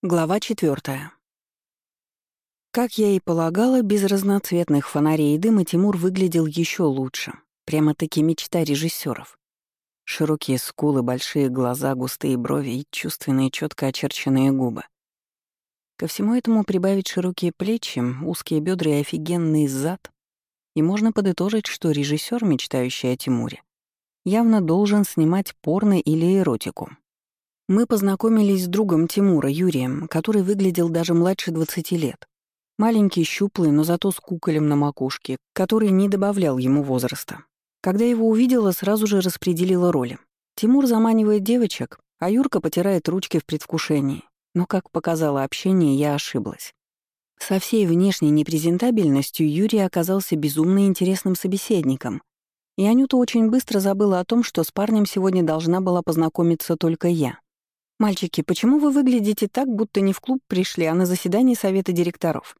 Глава четвертая. Как я и полагала, без разноцветных фонарей и дыма Тимур выглядел еще лучше. Прямо-таки мечта режиссеров. Широкие скулы, большие глаза, густые брови и чувственные, четко очерченные губы. Ко всему этому прибавить широкие плечи, узкие бедра и офигенный зад. И можно подытожить, что режиссер, мечтающий о Тимуре, явно должен снимать порно или эротику. Мы познакомились с другом Тимура, Юрием, который выглядел даже младше 20 лет. Маленький, щуплый, но зато с куколем на макушке, который не добавлял ему возраста. Когда его увидела, сразу же распределила роли. Тимур заманивает девочек, а Юрка потирает ручки в предвкушении. Но, как показало общение, я ошиблась. Со всей внешней непрезентабельностью Юрий оказался безумно интересным собеседником. И Анюта очень быстро забыла о том, что с парнем сегодня должна была познакомиться только я. «Мальчики, почему вы выглядите так, будто не в клуб пришли, а на заседание совета директоров?»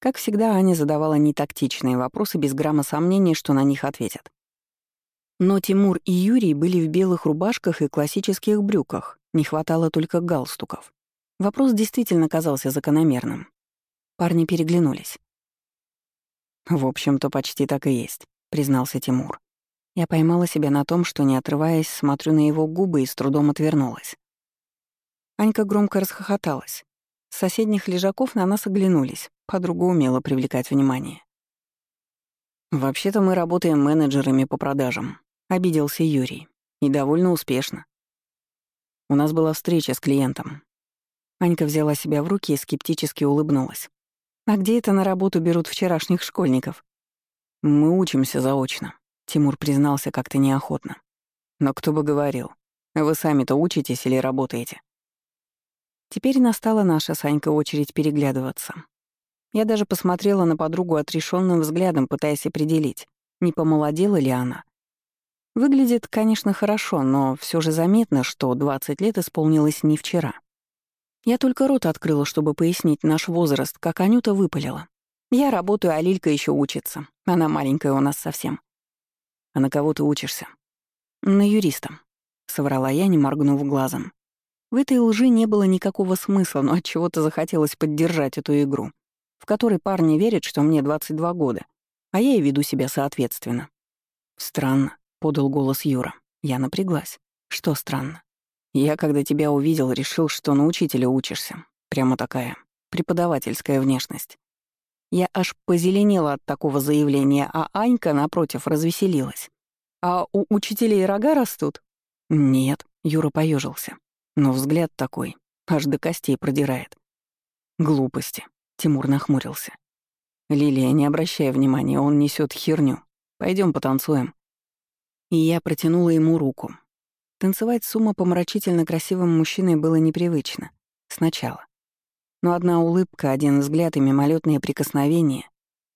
Как всегда, Аня задавала нетактичные вопросы без грамма сомнений, что на них ответят. Но Тимур и Юрий были в белых рубашках и классических брюках, не хватало только галстуков. Вопрос действительно казался закономерным. Парни переглянулись. «В общем-то, почти так и есть», — признался Тимур. Я поймала себя на том, что, не отрываясь, смотрю на его губы и с трудом отвернулась. Анька громко расхохоталась. С соседних лежаков на нас оглянулись. Подруга умела привлекать внимание. «Вообще-то мы работаем менеджерами по продажам», — обиделся Юрий. «И довольно успешно. У нас была встреча с клиентом». Анька взяла себя в руки и скептически улыбнулась. «А где это на работу берут вчерашних школьников?» «Мы учимся заочно», — Тимур признался как-то неохотно. «Но кто бы говорил, вы сами-то учитесь или работаете?» Теперь настала наша Санька очередь переглядываться. Я даже посмотрела на подругу отрешенным взглядом, пытаясь определить, не помолодела ли она. Выглядит, конечно, хорошо, но все же заметно, что 20 лет исполнилось не вчера. Я только рот открыла, чтобы пояснить наш возраст, как Анюта выпалила. Я работаю, а Лилька еще учится. Она маленькая у нас совсем. А на кого ты учишься? На юриста, соврала я, не моргнув глазом. В этой лжи не было никакого смысла, но от чего-то захотелось поддержать эту игру, в которой парни верят, что мне 22 года, а я и веду себя соответственно. Странно, подал голос Юра. Я напряглась. Что странно? Я, когда тебя увидел, решил, что на учителя учишься. Прямо такая преподавательская внешность. Я аж позеленела от такого заявления, а Анька, напротив, развеселилась. «А у учителей рога растут?» «Нет», — Юра поежился. Но взгляд такой, аж до костей продирает. Глупости. Тимур нахмурился. Лилия, не обращая внимания, он несет херню. Пойдем потанцуем. И я протянула ему руку. Танцевать с умопомрачительно красивым мужчиной было непривычно. Сначала. Но одна улыбка, один взгляд и мимолетные прикосновения,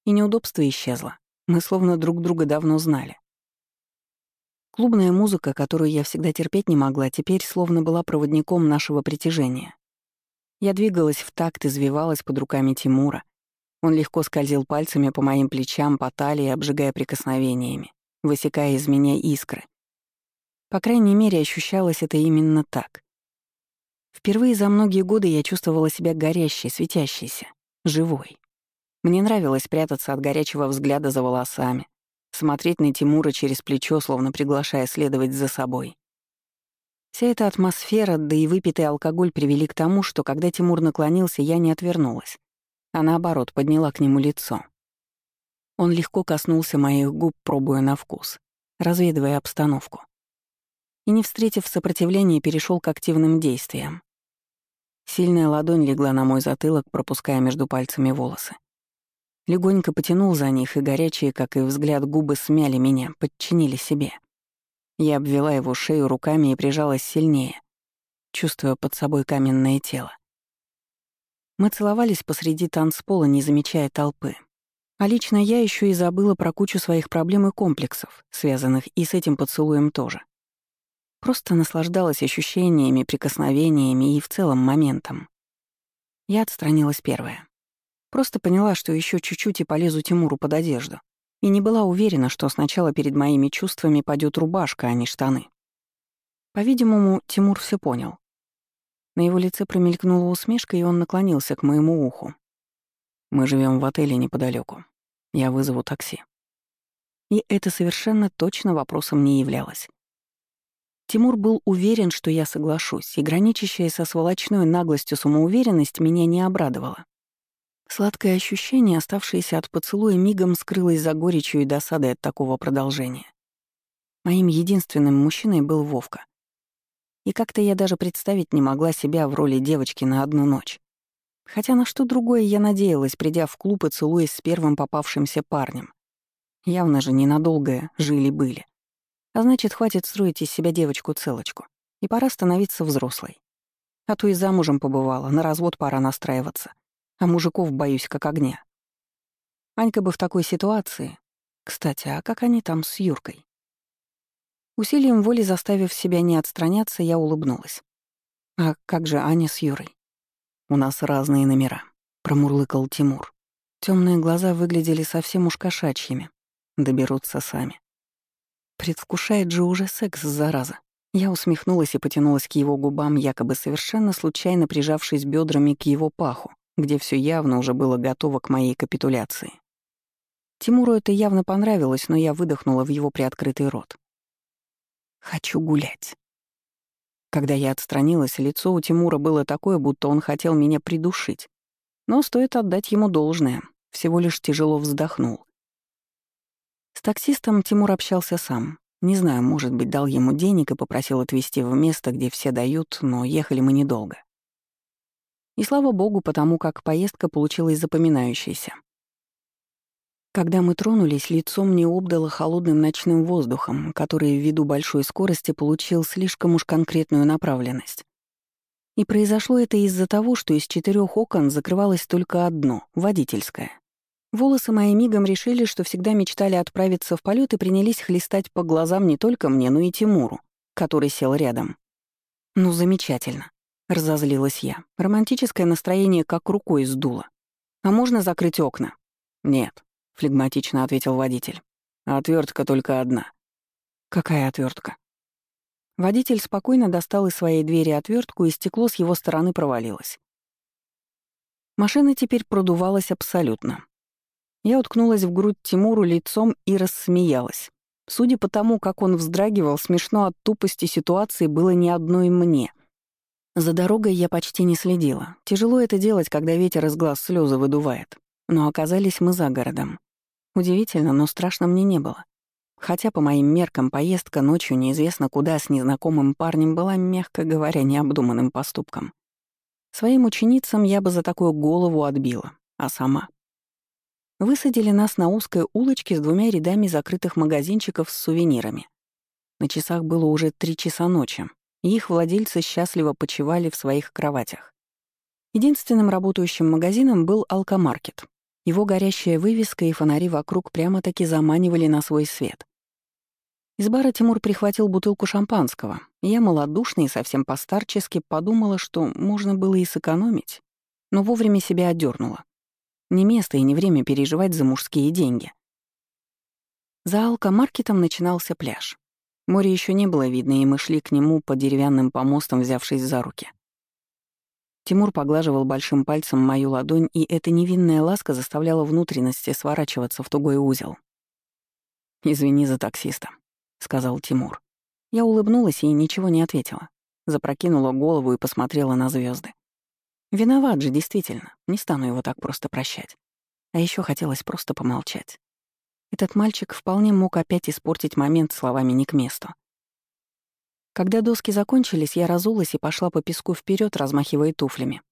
и неудобство исчезло. Мы словно друг друга давно знали. Клубная музыка, которую я всегда терпеть не могла, теперь словно была проводником нашего притяжения. Я двигалась в такт, извивалась под руками Тимура. Он легко скользил пальцами по моим плечам, по талии, обжигая прикосновениями, высекая из меня искры. По крайней мере, ощущалось это именно так. Впервые за многие годы я чувствовала себя горящей, светящейся, живой. Мне нравилось прятаться от горячего взгляда за волосами, смотреть на Тимура через плечо, словно приглашая следовать за собой. Вся эта атмосфера, да и выпитый алкоголь привели к тому, что когда Тимур наклонился, я не отвернулась, а наоборот подняла к нему лицо. Он легко коснулся моих губ, пробуя на вкус, разведывая обстановку. И, не встретив сопротивления, перешел к активным действиям. Сильная ладонь легла на мой затылок, пропуская между пальцами волосы. Легонько потянул за них, и горячие, как и взгляд, губы смяли меня, подчинили себе. Я обвела его шею руками и прижалась сильнее, чувствуя под собой каменное тело. Мы целовались посреди танцпола, не замечая толпы. А лично я еще и забыла про кучу своих проблем и комплексов, связанных и с этим поцелуем тоже. Просто наслаждалась ощущениями, прикосновениями и в целом моментом. Я отстранилась первая. Просто поняла, что еще чуть-чуть и полезу Тимуру под одежду. И не была уверена, что сначала перед моими чувствами падет рубашка, а не штаны. По-видимому, Тимур все понял. На его лице промелькнула усмешка, и он наклонился к моему уху. «Мы живем в отеле неподалеку. Я вызову такси». И это совершенно точно вопросом не являлось. Тимур был уверен, что я соглашусь, и граничащая со сволочной наглостью самоуверенность меня не обрадовала. Сладкое ощущение, оставшееся от поцелуя, мигом скрылось за горечью и досадой от такого продолжения. Моим единственным мужчиной был Вовка. И как-то я даже представить не могла себя в роли девочки на одну ночь. Хотя на что другое я надеялась, придя в клуб и целуясь с первым попавшимся парнем. Явно же ненадолго жили-были. А значит, хватит строить из себя девочку-целочку. И пора становиться взрослой. А то и замужем побывала, на развод пора настраиваться. А мужиков боюсь как огня. Анька бы в такой ситуации... Кстати, а как они там с Юркой? Усилием воли заставив себя не отстраняться, я улыбнулась. «А как же Аня с Юрой?» «У нас разные номера», — промурлыкал Тимур. Темные глаза выглядели совсем уж кошачьими. Доберутся сами. Предвкушает же уже секс, зараза. Я усмехнулась и потянулась к его губам, якобы совершенно случайно прижавшись бедрами к его паху, где все явно уже было готово к моей капитуляции. Тимуру это явно понравилось, но я выдохнула в его приоткрытый рот. «Хочу гулять». Когда я отстранилась, лицо у Тимура было такое, будто он хотел меня придушить. Но стоит отдать ему должное, всего лишь тяжело вздохнул. С таксистом Тимур общался сам. Не знаю, может быть, дал ему денег и попросил отвезти в место, где все дают, но ехали мы недолго. И слава богу, потому как поездка получилась запоминающейся. Когда мы тронулись, лицо мне обдало холодным ночным воздухом, который ввиду большой скорости получил слишком уж конкретную направленность. И произошло это из-за того, что из четырех окон закрывалось только одно — водительское. Волосы мои мигом решили, что всегда мечтали отправиться в полет и принялись хлестать по глазам не только мне, но и Тимуру, который сел рядом. «Ну, замечательно», — разозлилась я. Романтическое настроение как рукой сдуло. «А можно закрыть окна?» «Нет», — флегматично ответил водитель. «Отвертка только одна». «Какая отвертка? Водитель спокойно достал из своей двери отвертку, и стекло с его стороны провалилось. Машина теперь продувалась абсолютно. Я уткнулась в грудь Тимуру лицом и рассмеялась. Судя по тому, как он вздрагивал, смешно от тупости ситуации было не одной мне. За дорогой я почти не следила. Тяжело это делать, когда ветер из глаз слезы выдувает. Но оказались мы за городом. Удивительно, но страшно мне не было. Хотя, по моим меркам, поездка ночью неизвестно куда с незнакомым парнем была, мягко говоря, необдуманным поступком. Своим ученицам я бы за такую голову отбила, а сама Высадили нас на узкой улочке с двумя рядами закрытых магазинчиков с сувенирами. На часах было уже три часа ночи, их владельцы счастливо почивали в своих кроватях. Единственным работающим магазином был алкомаркет. Его горящая вывеска и фонари вокруг прямо-таки заманивали на свой свет. Из бара Тимур прихватил бутылку шампанского, я малодушно и совсем постарчески подумала, что можно было и сэкономить, но вовремя себя одернула. Не место и не время переживать за мужские деньги. За алкомаркетом начинался пляж. Море еще не было видно, и мы шли к нему по деревянным помостам, взявшись за руки. Тимур поглаживал большим пальцем мою ладонь, и эта невинная ласка заставляла внутренности сворачиваться в тугой узел. «Извини за таксиста», — сказал Тимур. Я улыбнулась и ничего не ответила. Запрокинула голову и посмотрела на звезды. Виноват же, действительно. Не стану его так просто прощать. А еще хотелось просто помолчать. Этот мальчик вполне мог опять испортить момент словами не к месту. Когда доски закончились, я разулась и пошла по песку вперед, размахивая туфлями.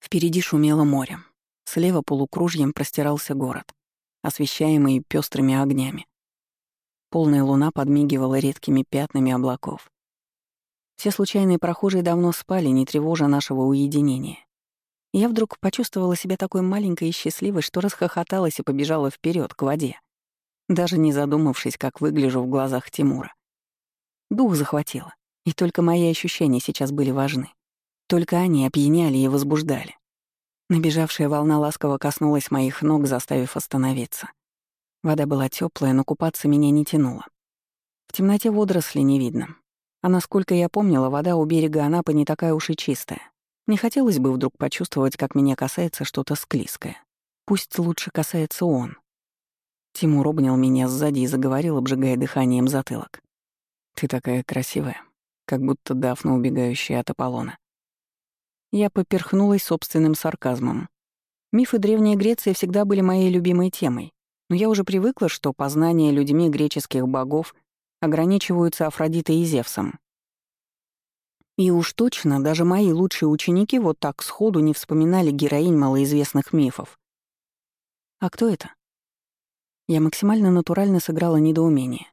Впереди шумело море. Слева полукружьем простирался город, освещаемый пестрыми огнями. Полная луна подмигивала редкими пятнами облаков. Все случайные прохожие давно спали, не тревожа нашего уединения я вдруг почувствовала себя такой маленькой и счастливой, что расхохоталась и побежала вперед к воде, даже не задумавшись, как выгляжу в глазах Тимура. Дух захватило, и только мои ощущения сейчас были важны. Только они опьяняли и возбуждали. Набежавшая волна ласково коснулась моих ног, заставив остановиться. Вода была теплая, но купаться меня не тянуло. В темноте водоросли не видно. А насколько я помнила, вода у берега Анапы не такая уж и чистая. Не хотелось бы вдруг почувствовать, как меня касается что-то склизкое. Пусть лучше касается он. Тимур обнял меня сзади и заговорил, обжигая дыханием затылок. «Ты такая красивая, как будто Дафна, убегающая от Аполлона». Я поперхнулась собственным сарказмом. Мифы Древней Греции всегда были моей любимой темой, но я уже привыкла, что познания людьми греческих богов ограничиваются Афродитой и Зевсом. И уж точно даже мои лучшие ученики вот так сходу не вспоминали героинь малоизвестных мифов. А кто это? Я максимально натурально сыграла недоумение.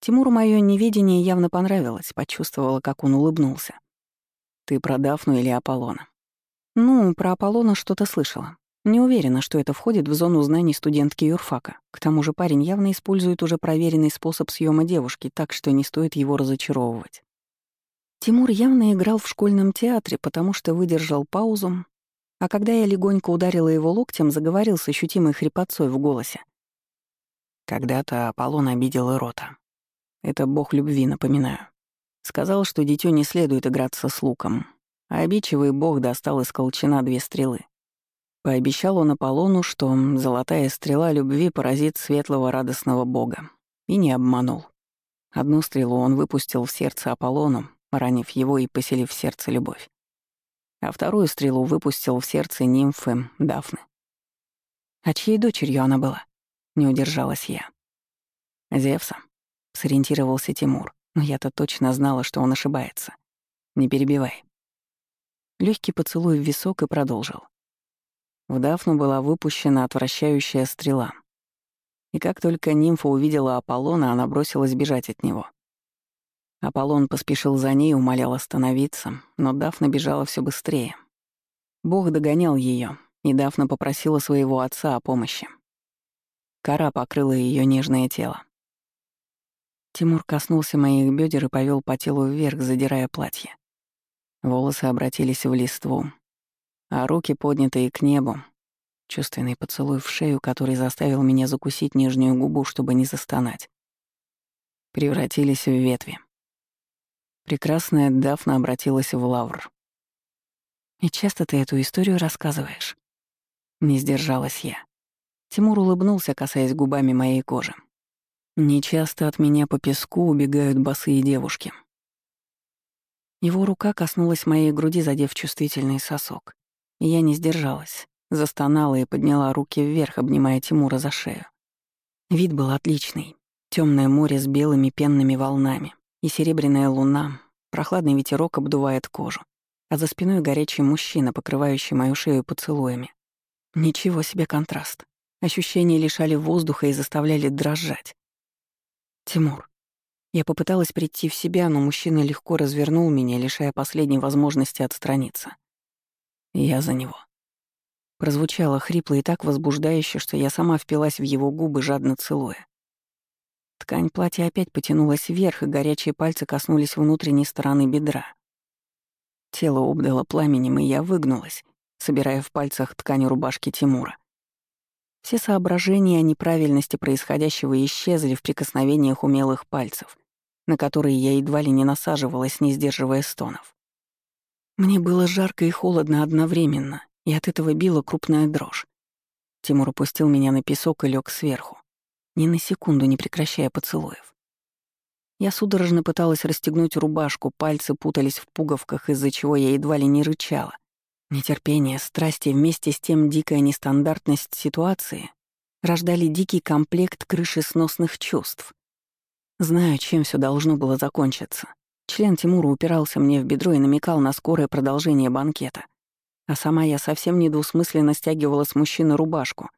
Тимуру мое неведение явно понравилось, почувствовала, как он улыбнулся. «Ты про Дафну или Аполлона?» «Ну, про Аполлона что-то слышала. Не уверена, что это входит в зону знаний студентки юрфака. К тому же парень явно использует уже проверенный способ съема девушки, так что не стоит его разочаровывать». Тимур явно играл в школьном театре, потому что выдержал паузу, а когда я легонько ударила его локтем, заговорил с ощутимой хрипотцой в голосе. Когда-то Аполлон обидел Эрота. Это бог любви, напоминаю. Сказал, что дитё не следует играться с луком, а обидчивый бог достал из колчана две стрелы. Пообещал он Аполлону, что золотая стрела любви поразит светлого радостного бога. И не обманул. Одну стрелу он выпустил в сердце Аполлону, ранив его и поселив в сердце любовь. А вторую стрелу выпустил в сердце нимфы Дафны. А чьей дочерью она была? Не удержалась я. «Зевса», — сориентировался Тимур, но я-то точно знала, что он ошибается. «Не перебивай». Легкий поцелуй в висок и продолжил. В Дафну была выпущена отвращающая стрела. И как только нимфа увидела Аполлона, она бросилась бежать от него. Аполлон поспешил за ней, умолял остановиться, но Дафна бежала все быстрее. Бог догонял ее, и Дафна попросила своего отца о помощи. Кора покрыла ее нежное тело. Тимур коснулся моих бедер и повел по телу вверх, задирая платье. Волосы обратились в листву, а руки, поднятые к небу, чувственный поцелуй в шею, который заставил меня закусить нижнюю губу, чтобы не застонать, превратились в ветви. Прекрасная Дафна обратилась в лавр. «И часто ты эту историю рассказываешь?» Не сдержалась я. Тимур улыбнулся, касаясь губами моей кожи. Нечасто от меня по песку убегают босые девушки. Его рука коснулась моей груди, задев чувствительный сосок. Я не сдержалась, застонала и подняла руки вверх, обнимая Тимура за шею. Вид был отличный. Темное море с белыми пенными волнами и серебряная луна, прохладный ветерок обдувает кожу, а за спиной горячий мужчина, покрывающий мою шею поцелуями. Ничего себе контраст. Ощущения лишали воздуха и заставляли дрожать. «Тимур». Я попыталась прийти в себя, но мужчина легко развернул меня, лишая последней возможности отстраниться. Я за него. Прозвучало хрипло и так возбуждающе, что я сама впилась в его губы, жадно целуя. Ткань платья опять потянулась вверх, и горячие пальцы коснулись внутренней стороны бедра. Тело обдало пламенем, и я выгнулась, собирая в пальцах ткань рубашки Тимура. Все соображения о неправильности происходящего исчезли в прикосновениях умелых пальцев, на которые я едва ли не насаживалась, не сдерживая стонов. Мне было жарко и холодно одновременно, и от этого била крупная дрожь. Тимур опустил меня на песок и лег сверху, ни на секунду не прекращая поцелуев. Я судорожно пыталась расстегнуть рубашку, пальцы путались в пуговках, из-за чего я едва ли не рычала. Нетерпение, страсти вместе с тем дикая нестандартность ситуации рождали дикий комплект крышесносных чувств. Знаю, чем все должно было закончиться. Член Тимура упирался мне в бедро и намекал на скорое продолжение банкета. А сама я совсем недвусмысленно стягивала с мужчины рубашку.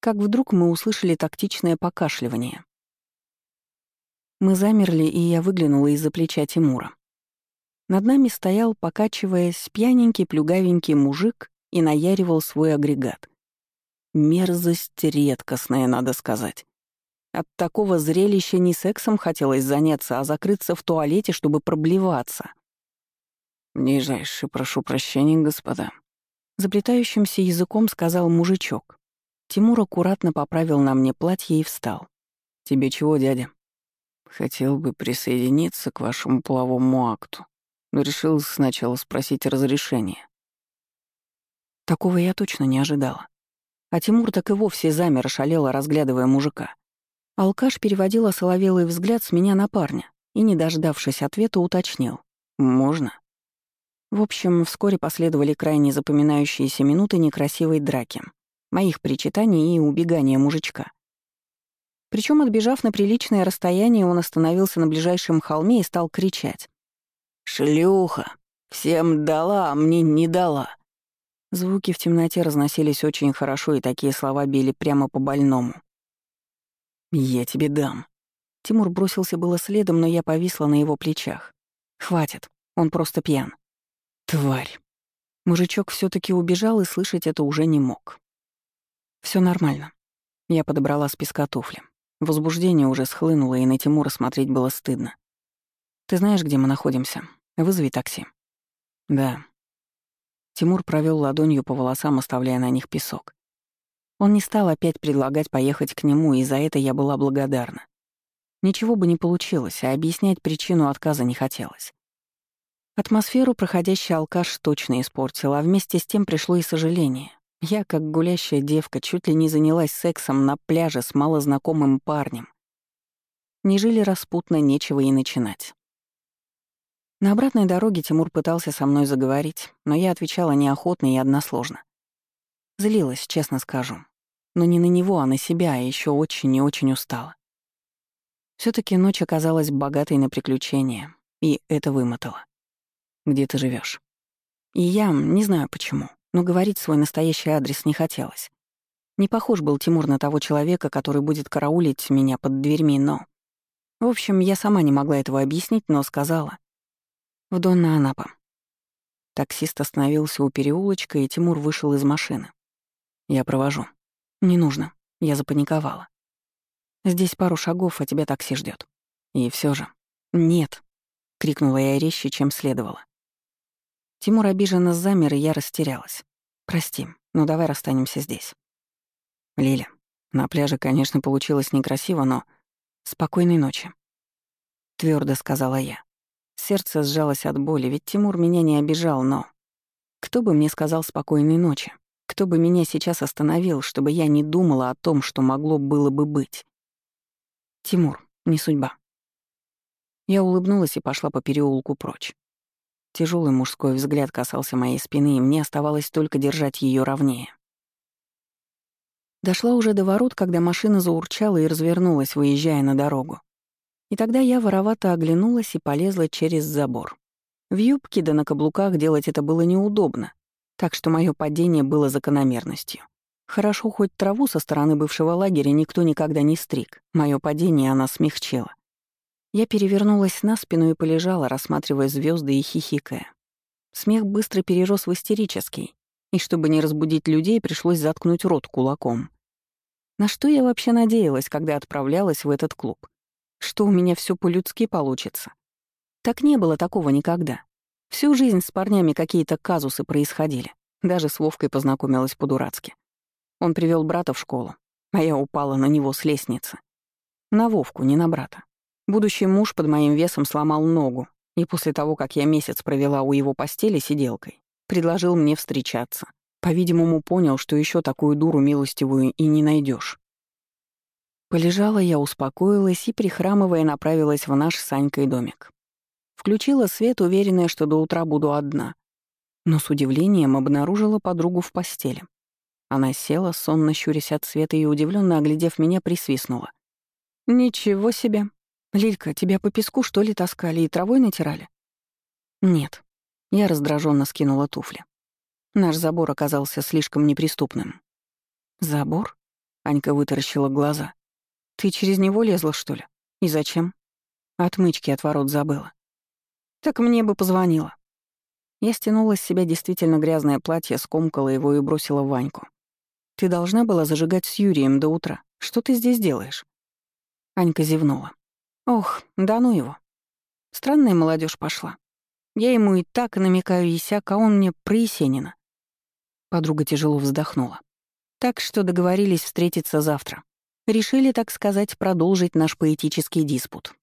Как вдруг мы услышали тактичное покашливание. Мы замерли, и я выглянула из-за плеча Тимура. Над нами стоял, покачиваясь, пьяненький плюгавенький мужик и наяривал свой агрегат. Мерзость редкостная, надо сказать. От такого зрелища не сексом хотелось заняться, а закрыться в туалете, чтобы проблеваться. «Нижайше прошу прощения, господа», — заплетающимся языком сказал мужичок. Тимур аккуратно поправил на мне платье и встал. «Тебе чего, дядя?» «Хотел бы присоединиться к вашему половому акту», Решил сначала спросить разрешение. Такого я точно не ожидала. А Тимур так и вовсе замер, шалело, разглядывая мужика. Алкаш переводил осоловелый взгляд с меня на парня и, не дождавшись ответа, уточнил. «Можно?» В общем, вскоре последовали крайне запоминающиеся минуты некрасивой драки, моих причитаний и убегания мужичка. Причем, отбежав на приличное расстояние, он остановился на ближайшем холме и стал кричать. «Шлюха! Всем дала, а мне не дала!» Звуки в темноте разносились очень хорошо, и такие слова били прямо по больному. «Я тебе дам». Тимур бросился было следом, но я повисла на его плечах. «Хватит, он просто пьян». «Тварь». Мужичок все таки убежал и слышать это уже не мог. Все нормально». Я подобрала с песка туфли. Возбуждение уже схлынуло, и на Тимура смотреть было стыдно. «Ты знаешь, где мы находимся? Вызови такси». «Да», Тимур провел ладонью по волосам, оставляя на них песок. Он не стал опять предлагать поехать к нему, и за это я была благодарна. Ничего бы не получилось, а объяснять причину отказа не хотелось. Атмосферу проходящий алкаш точно испортил, а вместе с тем пришло и сожаление. Я, как гулящая девка, чуть ли не занялась сексом на пляже с малознакомым парнем. Не жили распутно, нечего и начинать. На обратной дороге Тимур пытался со мной заговорить, но я отвечала неохотно и односложно. Злилась, честно скажу. Но не на него, а на себя, а еще очень и очень устала. все таки ночь оказалась богатой на приключения, и это вымотало. «Где ты живешь? И я, не знаю почему, но говорить свой настоящий адрес не хотелось. Не похож был Тимур на того человека, который будет караулить меня под дверьми, но... В общем, я сама не могла этого объяснить, но сказала, в Донна Анапа. Таксист остановился у переулочка, и Тимур вышел из машины. «Я провожу». «Не нужно». Я запаниковала. «Здесь пару шагов, а тебя такси ждет. И все же. «Нет», — крикнула я резче, чем следовало. Тимур обиженно замер, и я растерялась. «Прости, но давай расстанемся здесь». «Лиля, на пляже, конечно, получилось некрасиво, но...» «Спокойной ночи», — твердо сказала я. Сердце сжалось от боли, ведь Тимур меня не обижал, но... Кто бы мне сказал спокойной ночи? Кто бы меня сейчас остановил, чтобы я не думала о том, что могло было бы быть? Тимур, не судьба. Я улыбнулась и пошла по переулку прочь. Тяжелый мужской взгляд касался моей спины, и мне оставалось только держать ее ровнее. Дошла уже до ворот, когда машина заурчала и развернулась, выезжая на дорогу. И тогда я воровато оглянулась и полезла через забор. В юбке да на каблуках делать это было неудобно, так что мое падение было закономерностью. Хорошо, хоть траву со стороны бывшего лагеря никто никогда не стриг. Мое падение она смягчила. Я перевернулась на спину и полежала, рассматривая звезды и хихикая. Смех быстро перерос в истерический, и чтобы не разбудить людей, пришлось заткнуть рот кулаком. На что я вообще надеялась, когда отправлялась в этот клуб? Что у меня все по-людски получится. Так не было такого никогда. Всю жизнь с парнями какие-то казусы происходили. Даже с Вовкой познакомилась по-дурацки. Он привел брата в школу, а я упала на него с лестницы. На Вовку, не на брата. Будущий муж под моим весом сломал ногу, и после того, как я месяц провела у его постели сиделкой, предложил мне встречаться. По-видимому, понял, что еще такую дуру милостивую и не найдешь. Полежала я, успокоилась и, прихрамывая, направилась в наш с Санькой домик. Включила свет, уверенная, что до утра буду одна. Но с удивлением обнаружила подругу в постели. Она села, сонно щурясь от света и, удивленно оглядев меня, присвистнула. «Ничего себе! Лилька, тебя по песку, что ли, таскали и травой натирали?» «Нет». Я раздраженно скинула туфли. Наш забор оказался слишком неприступным. «Забор?» — Анька вытаращила глаза. Ты через него лезла, что ли? И зачем? Отмычки от ворот забыла. Так мне бы позвонила. Я стянула с себя действительно грязное платье, скомкала его и бросила в Ваньку. Ты должна была зажигать с Юрием до утра. Что ты здесь делаешь? Анька зевнула. Ох, да ну его. Странная молодежь пошла. Я ему и так намекаю и сяк, а он мне про Есенина. Подруга тяжело вздохнула. Так что договорились встретиться завтра. Решили, так сказать, продолжить наш поэтический диспут.